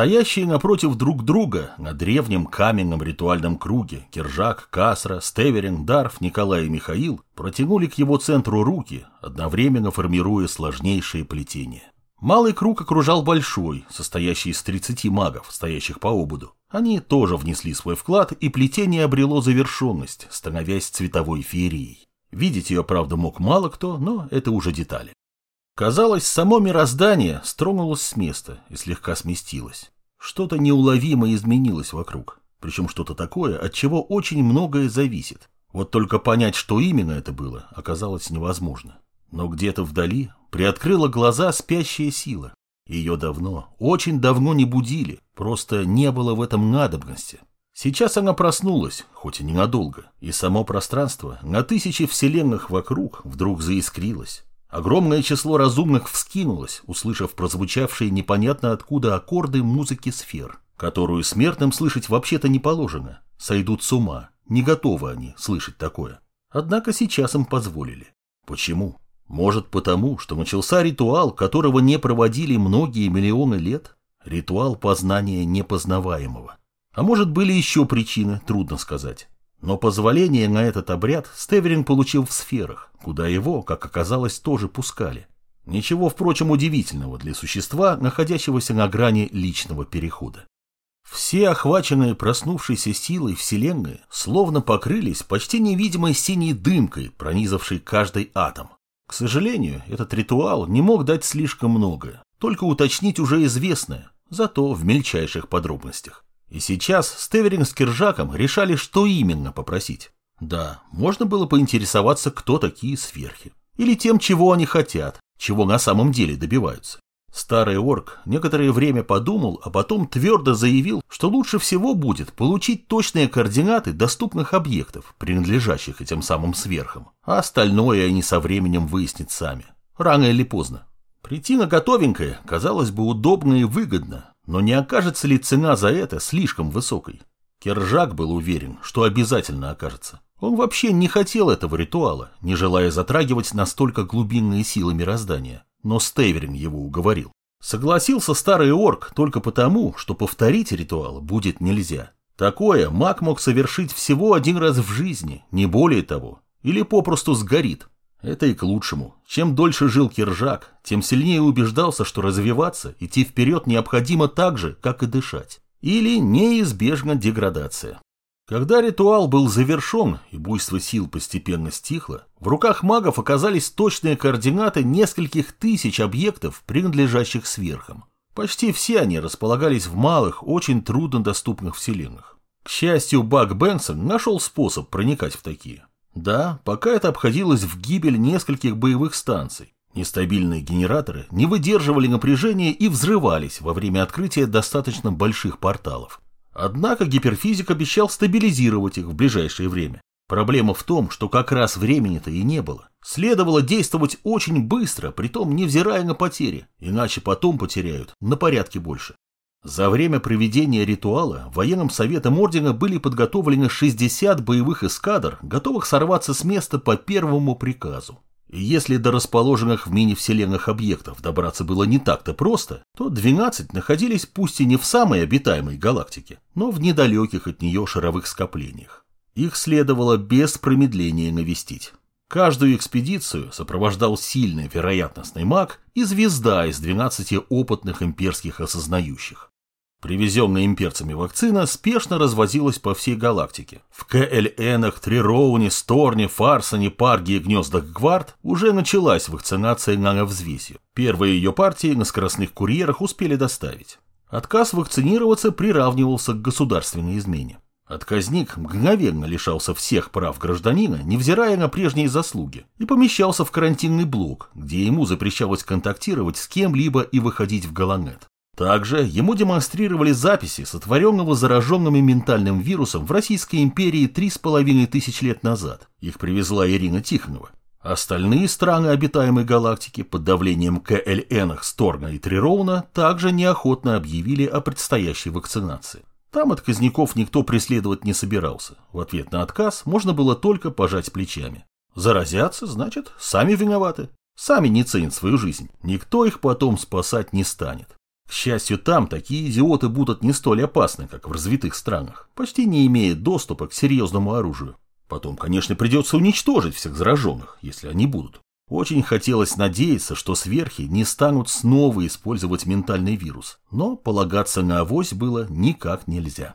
Стоящие напротив друг друга на древнем каменном ритуальном круге Киржак, Касра, Стеверин, Дарф, Николай и Михаил протянули к его центру руки, одновременно формируя сложнейшие плетения. Малый круг окружал большой, состоящий из 30 магов, стоящих по ободу. Они тоже внесли свой вклад, и плетение обрело завершенность, становясь цветовой феерией. Видеть ее, правда, мог мало кто, но это уже детали. Казалось, само мироздание стронулось с места и слегка сместилось. Что-то неуловимо изменилось вокруг, причем что-то такое, от чего очень многое зависит. Вот только понять, что именно это было, оказалось невозможно. Но где-то вдали приоткрыла глаза спящая сила. Ее давно, очень давно не будили, просто не было в этом надобности. Сейчас она проснулась, хоть и ненадолго, и само пространство на тысячи вселенных вокруг вдруг заискрилось. Огромное число разумных вскинулось, услышав прозвучавшие непонятно откуда аккорды музыки сфер, которую смертным слышать вообще-то не положено. Сойдут с ума, не готовы они слышать такое. Однако сейчас им позволили. Почему? Может потому, что начался ритуал, которого не проводили многие миллионы лет? Ритуал познания непознаваемого. А может были еще причины, трудно сказать. Но позволение на этот обряд Стеверин получил в сферах, куда его, как оказалось, тоже пускали. Ничего, впрочем, удивительного для существа, находящегося на грани личного перехода. Все охваченные проснувшейся силой Вселенной словно покрылись почти невидимой синей дымкой, пронизавшей каждый атом. К сожалению, этот ритуал не мог дать слишком многое, только уточнить уже известное, зато в мельчайших подробностях. И сейчас Стеверинг с Киржаком решали, что именно попросить. Да, можно было поинтересоваться, кто такие сверхи. Или тем, чего они хотят, чего на самом деле добиваются. Старый орк некоторое время подумал, а потом твердо заявил, что лучше всего будет получить точные координаты доступных объектов, принадлежащих этим самым сверхам, а остальное они со временем выяснят сами. Рано или поздно. Прийти на готовенькое казалось бы удобно и выгодно, но не окажется ли цена за это слишком высокой? Кержак был уверен, что обязательно окажется. Он вообще не хотел этого ритуала, не желая затрагивать настолько глубинные силы мироздания. Но Стейверин его уговорил. Согласился старый орк только потому, что повторить ритуал будет нельзя. Такое маг мог совершить всего один раз в жизни, не более того. Или попросту сгорит, это и к лучшему. Чем дольше жил Киржак, тем сильнее убеждался, что развиваться, идти вперед необходимо так же, как и дышать. Или неизбежна деградация. Когда ритуал был завершен и буйство сил постепенно стихло, в руках магов оказались точные координаты нескольких тысяч объектов, принадлежащих сверхам. Почти все они располагались в малых, очень труднодоступных вселенных. К счастью, Бак Бенсон нашел способ проникать в такие. Да, пока это обходилось в гибель нескольких боевых станций. Нестабильные генераторы не выдерживали напряжения и взрывались во время открытия достаточно больших порталов. Однако гиперфизик обещал стабилизировать их в ближайшее время. Проблема в том, что как раз времени-то и не было. Следовало действовать очень быстро, притом невзирая на потери, иначе потом потеряют на порядке больше. За время проведения ритуала военным советом ордена были подготовлены 60 боевых эскадр, готовых сорваться с места по первому приказу. И если до расположенных в мини-вселенных объектов добраться было не так-то просто, то 12 находились пусть и не в самой обитаемой галактике, но в недалеких от нее шаровых скоплениях. Их следовало без промедления навестить. Каждую экспедицию сопровождал сильный вероятностный маг и звезда из 12 опытных имперских осознающих. Привезенная имперцами вакцина спешно развозилась по всей галактике. В КЛНах, Трироуне, Сторне, Фарсоне, Парге и гнездах Гвард уже началась вакцинация нановзвесью. Первые ее партии на скоростных курьерах успели доставить. Отказ вакцинироваться приравнивался к государственной измене. Отказник мгновенно лишался всех прав гражданина, невзирая на прежние заслуги, и помещался в карантинный блок, где ему запрещалось контактировать с кем-либо и выходить в Галанет. Также ему демонстрировали записи сотворенного зараженными ментальным вирусом в Российской империи три с половиной тысяч лет назад. Их привезла Ирина Тихонова. Остальные страны обитаемой галактики под давлением КЛН, Сторна и Трироуна также неохотно объявили о предстоящей вакцинации. Там отказников никто преследовать не собирался. В ответ на отказ можно было только пожать плечами. Заразятся, значит, сами виноваты. Сами не ценят свою жизнь. Никто их потом спасать не станет. К счастью, там такие идиоты будут не столь опасны, как в развитых странах, почти не имея доступа к серьезному оружию. Потом, конечно, придется уничтожить всех зараженных, если они будут. Очень хотелось надеяться, что сверхи не станут снова использовать ментальный вирус, но полагаться на авось было никак нельзя.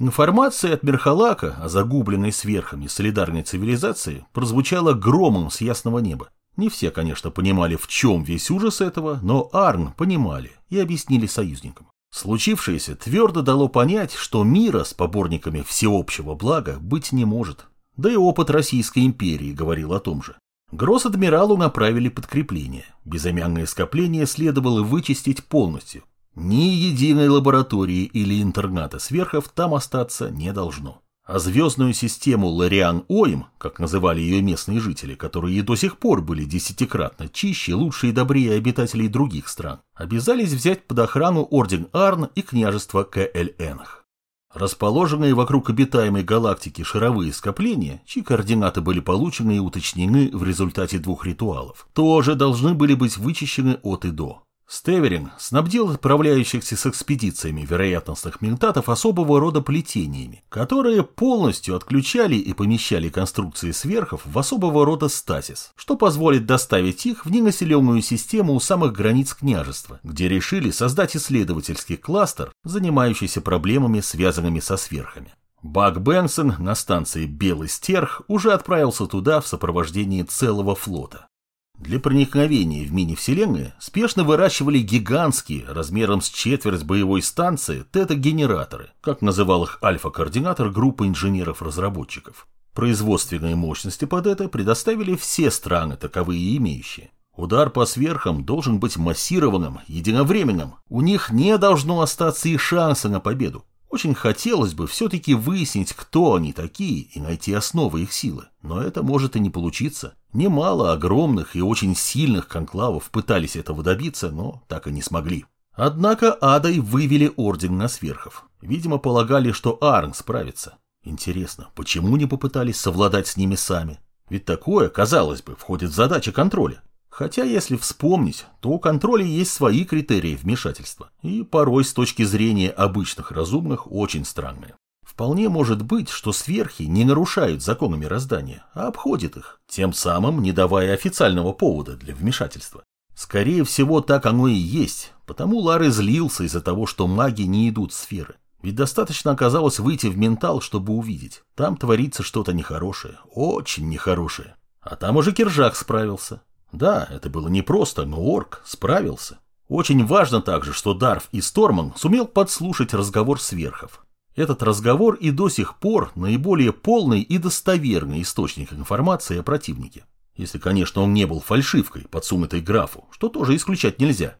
Информация от Мерхалака о загубленной сверхами солидарной цивилизации прозвучала громом с ясного неба. Не все, конечно, понимали, в чем весь ужас этого, но Арн понимали и объяснили союзникам. Случившееся твердо дало понять, что мира с поборниками всеобщего блага быть не может. Да и опыт Российской империи говорил о том же. Гросс-адмиралу направили подкрепление. Безымянное скопление следовало вычистить полностью. Ни единой лаборатории или интерната сверхов там остаться не должно. А звездную систему Лариан-Оим, как называли ее местные жители, которые и до сих пор были десятикратно чище, лучше и добрее обитателей других стран, обязались взять под охрану Орден Арн и княжество Кэль-Энах. Расположенные вокруг обитаемой галактики шаровые скопления, чьи координаты были получены и уточнены в результате двух ритуалов, тоже должны были быть вычищены от и до. Стеверин снабдил отправляющихся с экспедициями вероятностных ментатов особого рода плетениями, которые полностью отключали и помещали конструкции сверхов в особого рода стазис, что позволит доставить их в ненаселенную систему у самых границ княжества, где решили создать исследовательский кластер, занимающийся проблемами, связанными со сверхами. Бак Бенсон на станции «Белый стерх» уже отправился туда в сопровождении целого флота. Для проникновения в мини-вселенные спешно выращивали гигантские, размером с четверть боевой станции, тета-генераторы, как называл их альфа-координатор группы инженеров-разработчиков. Производственные мощности под это предоставили все страны, таковые имеющие. Удар по сверхам должен быть массированным, единовременным. У них не должно остаться и шанса на победу. Очень хотелось бы все-таки выяснить, кто они такие, и найти основы их силы. Но это может и не получиться. Немало огромных и очень сильных конклавов пытались этого добиться, но так и не смогли. Однако Адой вывели орден на сверхов. Видимо, полагали, что Арн справится. Интересно, почему не попытались совладать с ними сами? Ведь такое, казалось бы, входит в задачи контроля. Хотя, если вспомнить, то у контроля есть свои критерии вмешательства, и порой с точки зрения обычных разумных очень странные. Вполне может быть, что сверхи не нарушают законы мироздания, а обходят их, тем самым не давая официального повода для вмешательства. Скорее всего, так оно и есть, потому Лары злился из-за того, что маги не идут в сферы. Ведь достаточно оказалось выйти в ментал, чтобы увидеть. Там творится что-то нехорошее, очень нехорошее. А там уже Киржак справился. Да, это было непросто, но орк справился. Очень важно также, что Дарф и Сторман сумел подслушать разговор сверхов. Этот разговор и до сих пор наиболее полный и достоверный источник информации о противнике. Если, конечно, он не был фальшивкой, подсунутой графу, что тоже исключать нельзя.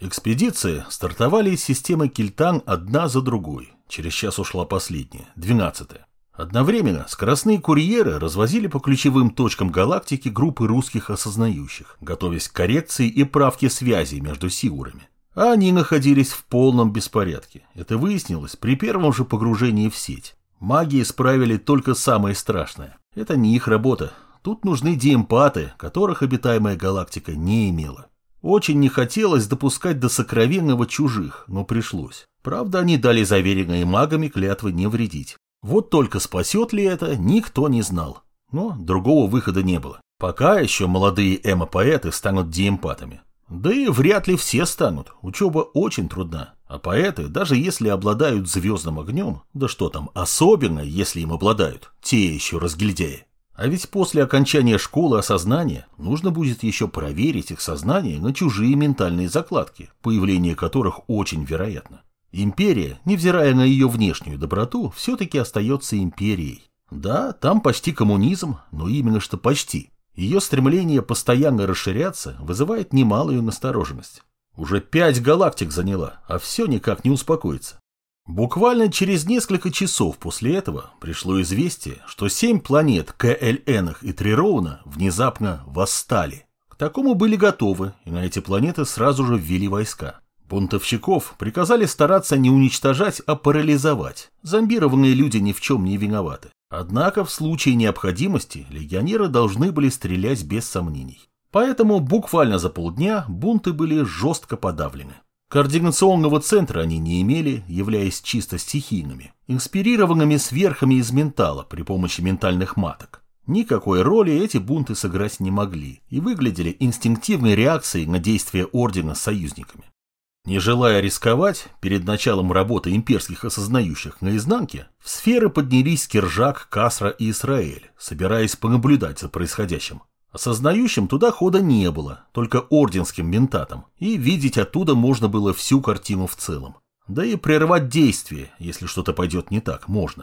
Экспедиции стартовали из системы Кельтан одна за другой. Через час ушла последняя, двенадцатая. Одновременно скоростные курьеры развозили по ключевым точкам галактики группы русских осознающих, готовясь к коррекции и правке связей между сигурами. А они находились в полном беспорядке. Это выяснилось при первом же погружении в сеть. Маги исправили только самое страшное. Это не их работа. Тут нужны диэмпаты, которых обитаемая галактика не имела. Очень не хотелось допускать до сокровенного чужих, но пришлось. Правда, они дали заверенные магами клятвы не вредить. Вот только спасет ли это, никто не знал. Но другого выхода не было. Пока еще молодые эмо-поэты станут диэмпатами. Да и вряд ли все станут, учеба очень трудна. А поэты, даже если обладают звездным огнем, да что там, особенно если им обладают, те еще разгильдяи. А ведь после окончания школы осознания нужно будет еще проверить их сознание на чужие ментальные закладки, появление которых очень вероятно. Империя, невзирая на ее внешнюю доброту, все-таки остается империей. Да, там почти коммунизм, но именно что почти. Ее стремление постоянно расширяться вызывает немалую настороженность. Уже пять галактик заняла, а все никак не успокоится. Буквально через несколько часов после этого пришло известие, что семь планет КЛНах и Трироуна внезапно восстали. К такому были готовы, и на эти планеты сразу же ввели войска. Бунтовщиков приказали стараться не уничтожать, а парализовать. Зомбированные люди ни в чем не виноваты. Однако в случае необходимости легионеры должны были стрелять без сомнений. Поэтому буквально за полдня бунты были жестко подавлены. Координационного центра они не имели, являясь чисто стихийными, инспирированными сверхами из ментала при помощи ментальных маток. Никакой роли эти бунты сыграть не могли и выглядели инстинктивной реакцией на действия Ордена с союзниками. Не желая рисковать, перед началом работы имперских осознающих наизнанке, в сферы поднялись Киржак, Касра и Израиль, собираясь понаблюдать за происходящим. Осознающим туда хода не было, только орденским ментатом, и видеть оттуда можно было всю картину в целом. Да и прервать действие, если что-то пойдет не так, можно.